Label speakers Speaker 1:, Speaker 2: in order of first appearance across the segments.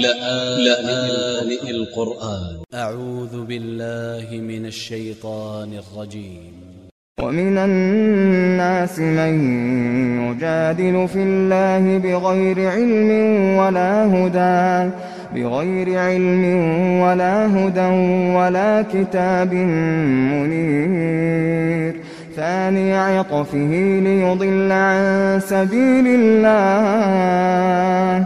Speaker 1: لآن القرآن.
Speaker 2: أ ع و ذ ب ا ل ل ه من ا ل ش ي ط ا ن ا ل ج ي م
Speaker 3: ومن الناس من يجادل في الله بغير علم ولا هدى بغير علم ولا هدى ولا كتاب منير. ثاني عطفه ليضل عن سبيل الله.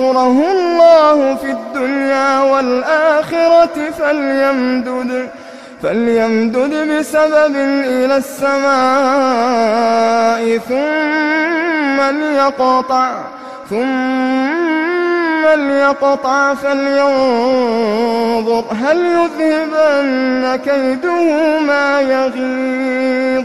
Speaker 3: ينصره الله في الدنيا والآخرة فليمدد فليمدد بسبب إلى السماء ثم ليقطع ثم ليقطع فلينظر هل يذهبن كيده ما يغيظ.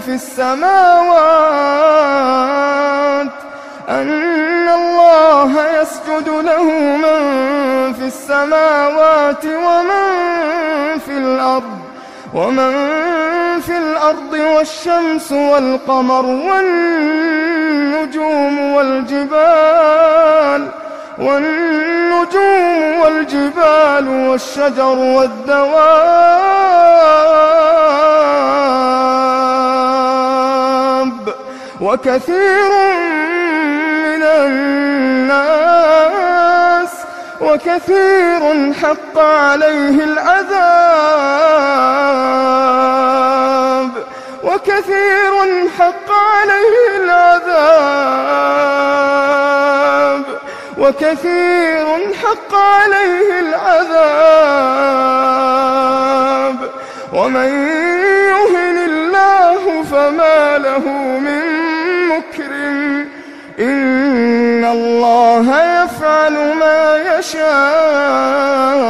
Speaker 3: في السماوات أن الله يسجد له من في السماوات ومن في الأرض ومن في الأرض والشمس والقمر والنجوم والجبال والنجوم والجبال والشجر والدواب وكثير من الناس وكثير حق عليه العذاب وكثير حق عليه العذاب وكثير حق عليه العذاب ومن يهن الله فما له إن الله يفعل ما يشاء.